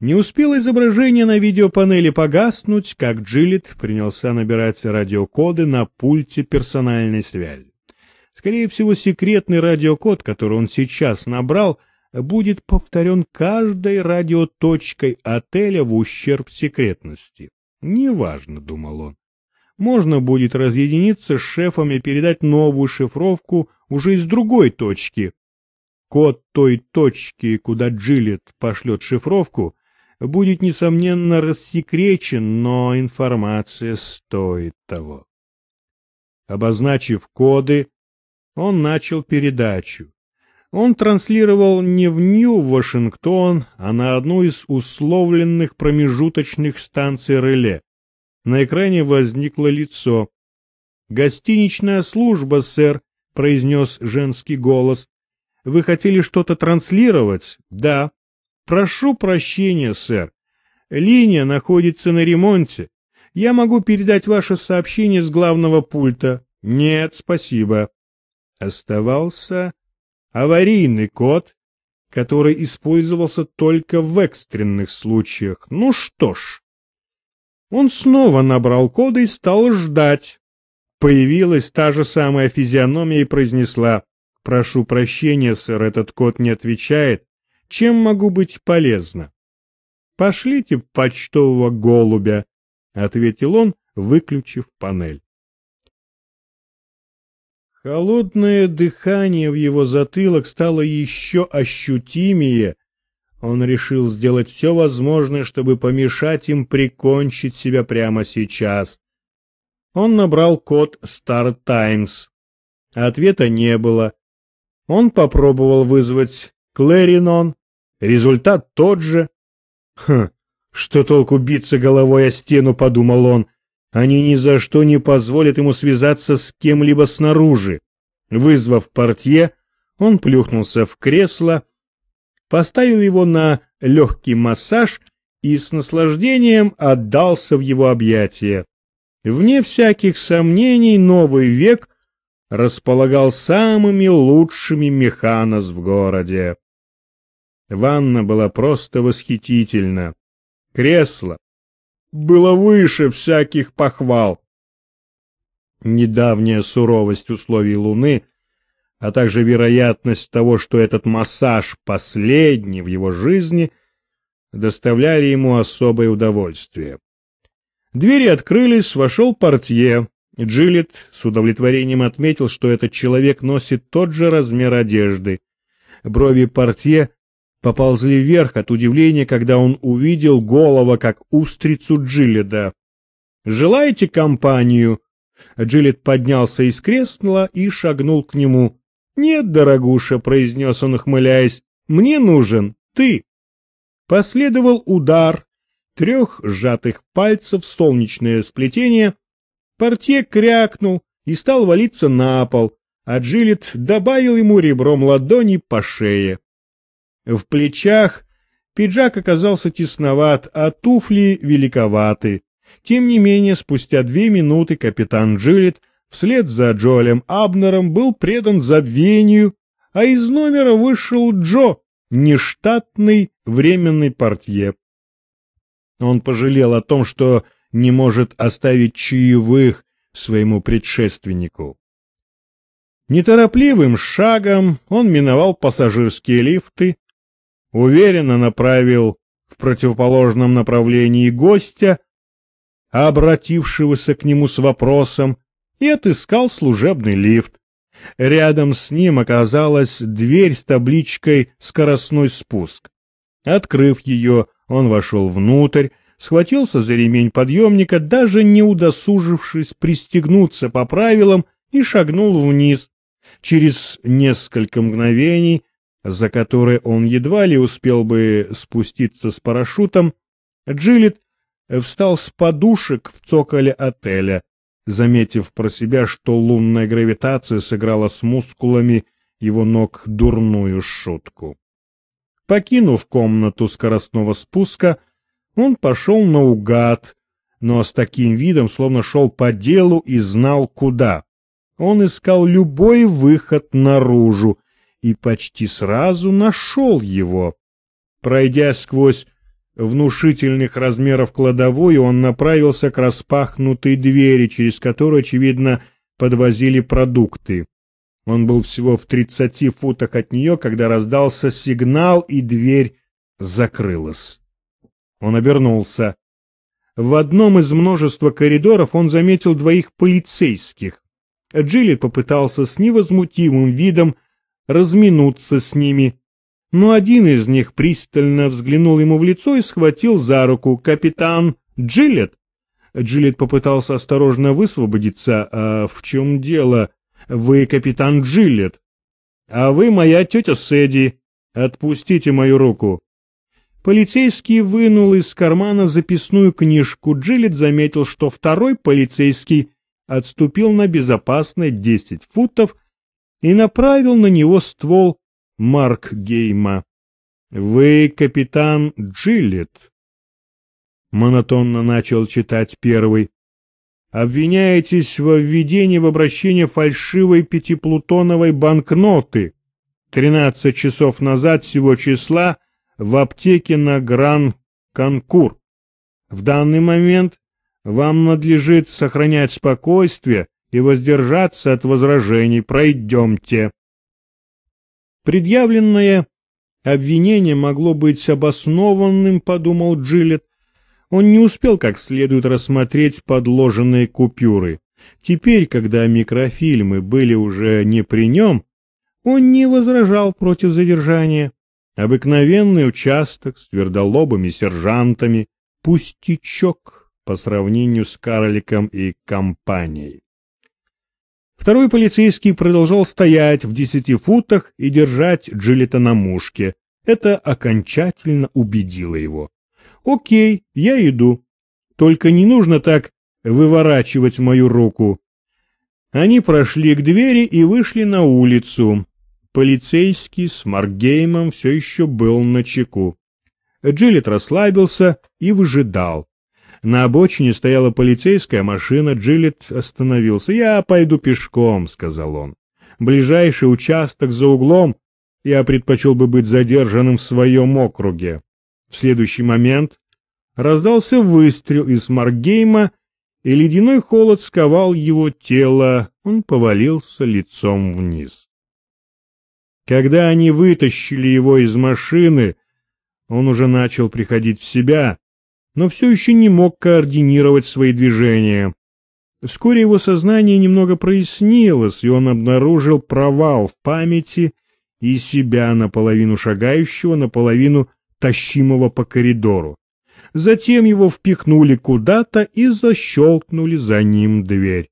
Не успело изображение на видеопанели погаснуть, как Джилет принялся набирать радиокоды на пульте персональной связи. Скорее всего, секретный радиокод, который он сейчас набрал, будет повторен каждой радиоточкой отеля в ущерб секретности. Неважно, думал он. Можно будет разъединиться с шефом и передать новую шифровку уже из другой точки. Код той точки, куда Джилет пошлет шифровку, будет, несомненно, рассекречен, но информация стоит того. Обозначив коды, он начал передачу. Он транслировал не в Нью-Вашингтон, а на одну из условленных промежуточных станций реле. На экране возникло лицо. «Гостиничная служба, сэр», — произнес женский голос. «Вы хотели что-то транслировать?» «Да». «Прошу прощения, сэр. Линия находится на ремонте. Я могу передать ваше сообщение с главного пульта». «Нет, спасибо». Оставался аварийный код, который использовался только в экстренных случаях. Ну что ж. Он снова набрал коды и стал ждать. Появилась та же самая физиономия и произнесла «Прошу прощения, сэр, этот код не отвечает. Чем могу быть полезна?» «Пошлите почтового голубя», — ответил он, выключив панель. Холодное дыхание в его затылок стало еще ощутимее. Он решил сделать все возможное, чтобы помешать им прикончить себя прямо сейчас. Он набрал код Star Times. Ответа не было. Он попробовал вызвать Клэринон. Результат тот же. Хм, что толку биться головой о стену, подумал он. Они ни за что не позволят ему связаться с кем-либо снаружи. Вызвав портье, он плюхнулся в кресло, поставил его на легкий массаж и с наслаждением отдался в его объятия. Вне всяких сомнений новый век располагал самыми лучшими механос в городе. Ванна была просто восхитительна. Кресло, было выше всяких похвал. Недавняя суровость условий Луны, а также вероятность того, что этот массаж последний в его жизни, доставляли ему особое удовольствие. Двери открылись, вошел портье. Джилет с удовлетворением отметил, что этот человек носит тот же размер одежды. Брови портье поползли вверх от удивления, когда он увидел голова, как устрицу Джиледа. «Желаете компанию?» Джилет поднялся из кресла и шагнул к нему. «Нет, дорогуша», — произнес он, ухмыляясь, — «мне нужен ты». Последовал удар трех сжатых пальцев солнечное сплетение. Портье крякнул и стал валиться на пол, а Джилет добавил ему ребром ладони по шее. В плечах пиджак оказался тесноват, а туфли великоваты. Тем не менее, спустя две минуты капитан Джилет вслед за Джоэлем Абнером был предан забвению, а из номера вышел Джо, нештатный временный портье. Он пожалел о том, что не может оставить чаевых своему предшественнику. Неторопливым шагом он миновал пассажирские лифты, уверенно направил в противоположном направлении гостя, обратившегося к нему с вопросом, и отыскал служебный лифт. Рядом с ним оказалась дверь с табличкой «Скоростной спуск». Открыв ее, он вошел внутрь, схватился за ремень подъемника, даже не удосужившись пристегнуться по правилам, и шагнул вниз. Через несколько мгновений за которое он едва ли успел бы спуститься с парашютом, Джилет встал с подушек в цоколе отеля, заметив про себя, что лунная гравитация сыграла с мускулами его ног дурную шутку. Покинув комнату скоростного спуска, он пошел наугад, но с таким видом, словно шел по делу и знал куда. Он искал любой выход наружу, и почти сразу нашел его. Пройдя сквозь внушительных размеров кладовой, он направился к распахнутой двери, через которую, очевидно, подвозили продукты. Он был всего в тридцати футах от нее, когда раздался сигнал, и дверь закрылась. Он обернулся. В одном из множества коридоров он заметил двоих полицейских. Джилет попытался с невозмутимым видом разминуться с ними, но один из них пристально взглянул ему в лицо и схватил за руку «Капитан Джилет!» Джилет попытался осторожно высвободиться. «А в чем дело? Вы капитан Джилет, а вы моя тетя Сэдди. Отпустите мою руку». Полицейский вынул из кармана записную книжку. Джилет заметил, что второй полицейский отступил на безопасные десять футов и направил на него ствол Марк Гейма. «Вы капитан Джилет?» Монотонно начал читать первый. «Обвиняетесь во введении в обращение фальшивой пятиплутоновой банкноты. Тринадцать часов назад всего числа в аптеке на Гран-Конкур. В данный момент вам надлежит сохранять спокойствие и воздержаться от возражений. Пройдемте». Предъявленное обвинение могло быть обоснованным, подумал Джилет. Он не успел как следует рассмотреть подложенные купюры. Теперь, когда микрофильмы были уже не при нем, он не возражал против задержания. Обыкновенный участок с твердолобыми сержантами, пустячок по сравнению с карликом и компанией. Второй полицейский продолжал стоять в десяти футах и держать Джилета на мушке. Это окончательно убедило его. «Окей, я иду. Только не нужно так выворачивать мою руку». Они прошли к двери и вышли на улицу. Полицейский с Маргеймом все еще был на чеку. Джилет расслабился и выжидал. На обочине стояла полицейская машина, Джилет остановился. «Я пойду пешком», — сказал он. «Ближайший участок за углом. Я предпочел бы быть задержанным в своем округе». В следующий момент раздался выстрел из Маргейма, и ледяной холод сковал его тело. Он повалился лицом вниз. Когда они вытащили его из машины, он уже начал приходить в себя, но все еще не мог координировать свои движения. Вскоре его сознание немного прояснилось, и он обнаружил провал в памяти и себя наполовину шагающего, наполовину тащимого по коридору. Затем его впихнули куда-то и защелкнули за ним дверь.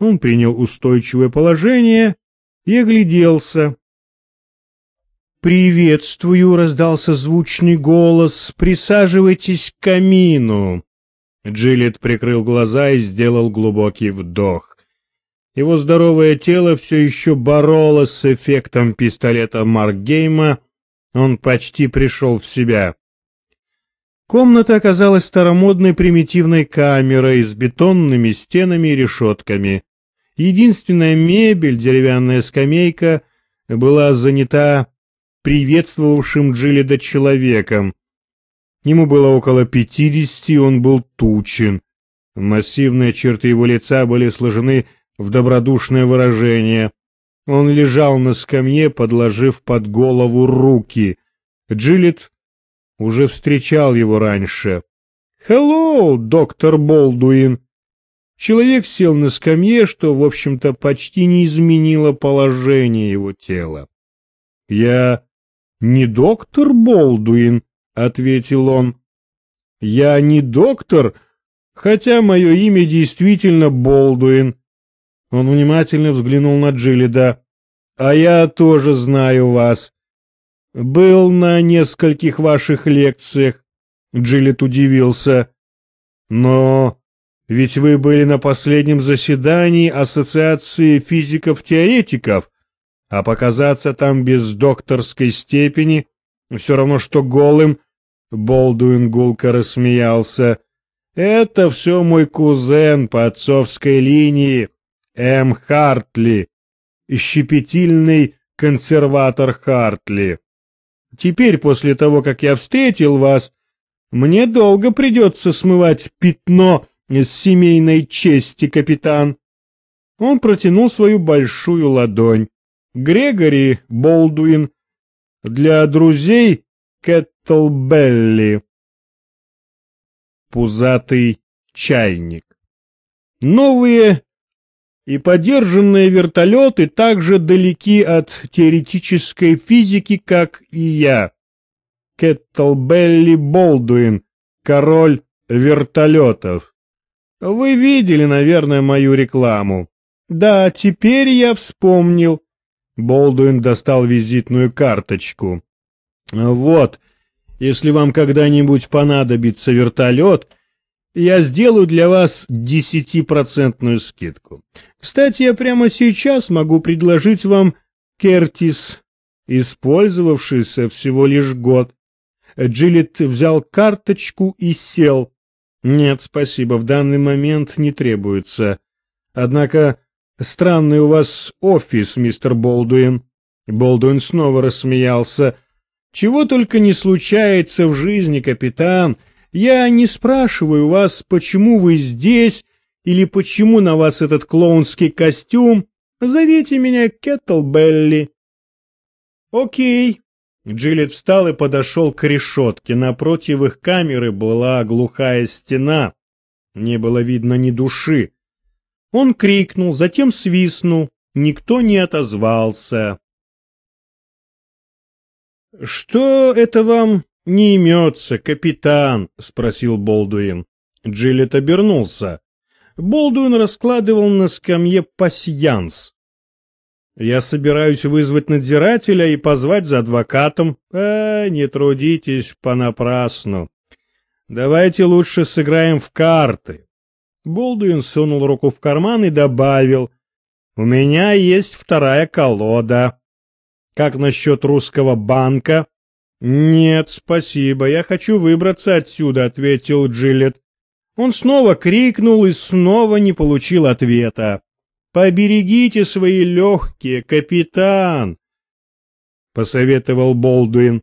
Он принял устойчивое положение и огляделся. «Приветствую!» — раздался звучный голос. «Присаживайтесь к камину!» Джилет прикрыл глаза и сделал глубокий вдох. Его здоровое тело все еще боролось с эффектом пистолета Маркгейма. Он почти пришел в себя. Комната оказалась старомодной примитивной камерой с бетонными стенами и решетками. Единственная мебель, деревянная скамейка, была занята приветствовавшим Джиледа человеком. Ему было около пятидесяти, он был тучен. Массивные черты его лица были сложены в добродушное выражение. Он лежал на скамье, подложив под голову руки. Джилет уже встречал его раньше. «Хеллоу, доктор Болдуин!» Человек сел на скамье, что, в общем-то, почти не изменило положение его тела. «Я «Не доктор Болдуин», — ответил он. «Я не доктор, хотя мое имя действительно Болдуин». Он внимательно взглянул на Джилида. «А я тоже знаю вас. Был на нескольких ваших лекциях». Джилид удивился. «Но ведь вы были на последнем заседании Ассоциации физиков-теоретиков а показаться там без докторской степени все равно, что голым, Болдуин гулко рассмеялся. Это все мой кузен по отцовской линии, М. Хартли, щепетильный консерватор Хартли. Теперь, после того, как я встретил вас, Мне долго придется смывать пятно с семейной чести, капитан. Он протянул свою большую ладонь. Грегори Болдуин для друзей Кэттлбелли. Пузатый чайник. Новые и подержанные вертолеты также далеки от теоретической физики, как и я. Кэттлбелли Болдуин, король вертолетов. Вы видели, наверное, мою рекламу. Да, теперь я вспомнил. Болдуин достал визитную карточку. Вот, если вам когда-нибудь понадобится вертолет, я сделаю для вас десятипроцентную скидку. Кстати, я прямо сейчас могу предложить вам Кертис, использовавшийся всего лишь год. Джилет взял карточку и сел. Нет, спасибо, в данный момент не требуется. Однако странный у вас офис, мистер Болдуин. Болдуин снова рассмеялся. Чего только не случается в жизни, капитан. Я не спрашиваю вас, почему вы здесь или почему на вас этот клоунский костюм. Зовите меня Кеттлбелли. Окей, Джилет встал и подошел к решетке. Напротив их камеры была глухая стена. Не было видно ни души. Он крикнул, затем свистнул. Никто не отозвался. — Что это вам не имется, капитан? — спросил Болдуин. Джилет обернулся. Болдуин раскладывал на скамье пасьянс. Я собираюсь вызвать надзирателя и позвать за адвокатом. А, не трудитесь понапрасну. Давайте лучше сыграем в карты. Болдуин сунул руку в карман и добавил. У меня есть вторая колода. Как насчет русского банка? Нет, спасибо, я хочу выбраться отсюда, ответил Джилет. Он снова крикнул и снова не получил ответа. Поберегите свои легкие, капитан, — посоветовал Болдуин.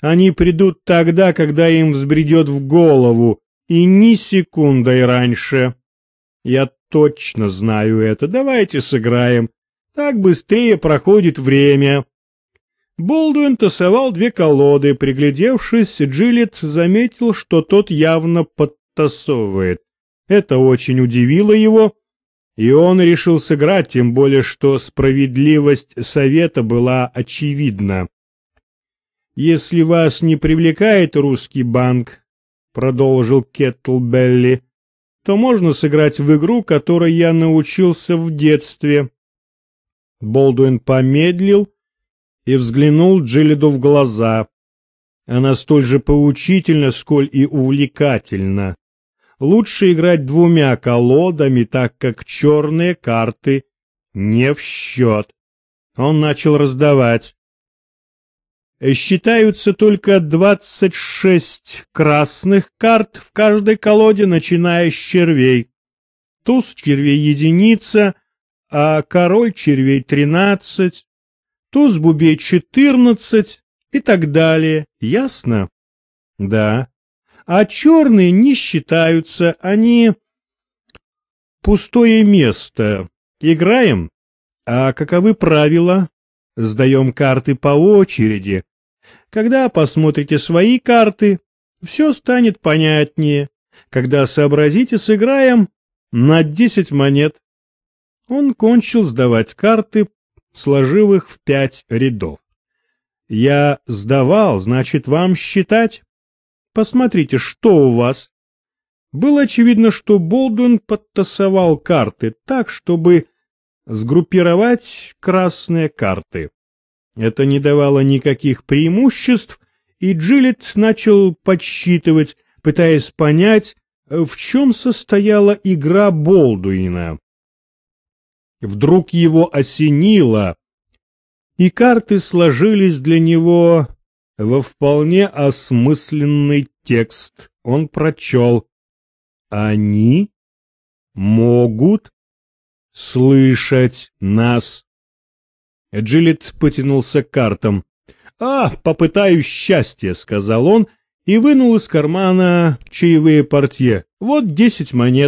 Они придут тогда, когда им взбредет в голову, и ни секундой раньше. Я точно знаю это. Давайте сыграем. Так быстрее проходит время. Болдуин тасовал две колоды. Приглядевшись, Джилет заметил, что тот явно подтасовывает. Это очень удивило его, и он решил сыграть, тем более что справедливость совета была очевидна. «Если вас не привлекает русский банк», — продолжил Кеттлбелли, — «то можно сыграть в игру, которой я научился в детстве». Болдуин помедлил и взглянул Джилиду в глаза. Она столь же поучительна, сколь и увлекательна лучше играть двумя колодами, так как черные карты не в счет. Он начал раздавать. Считаются только 26 красных карт в каждой колоде, начиная с червей. Туз червей единица, а король червей 13, туз бубей 14 и так далее. Ясно? Да а черные не считаются, они пустое место. Играем? А каковы правила? Сдаем карты по очереди. Когда посмотрите свои карты, все станет понятнее. Когда сообразите, сыграем на десять монет. Он кончил сдавать карты, сложив их в пять рядов. Я сдавал, значит, вам считать? Посмотрите, что у вас. Было очевидно, что Болдуин подтасовал карты так, чтобы сгруппировать красные карты. Это не давало никаких преимуществ, и Джилет начал подсчитывать, пытаясь понять, в чем состояла игра Болдуина. Вдруг его осенило, и карты сложились для него во вполне осмысленный текст он прочел «Они могут слышать нас». Джилет потянулся к картам. «А, попытаюсь счастье», — сказал он, и вынул из кармана чаевые портье. Вот десять монет.